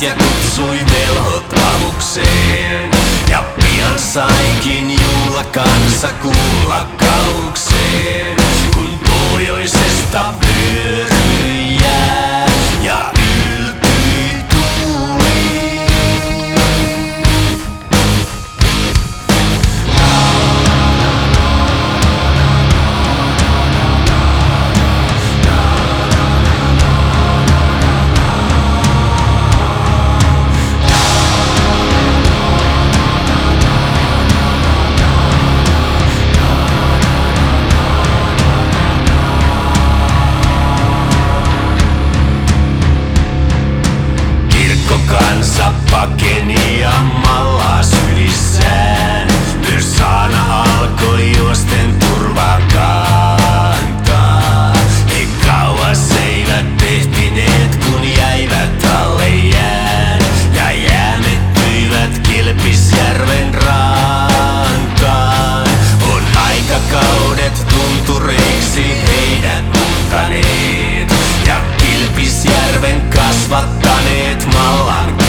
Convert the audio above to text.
ja kutsui velhot avukseen. Ja pian sainkin juhla kansa kuulla kaukseen, kun pohjoisesta pyörii. мало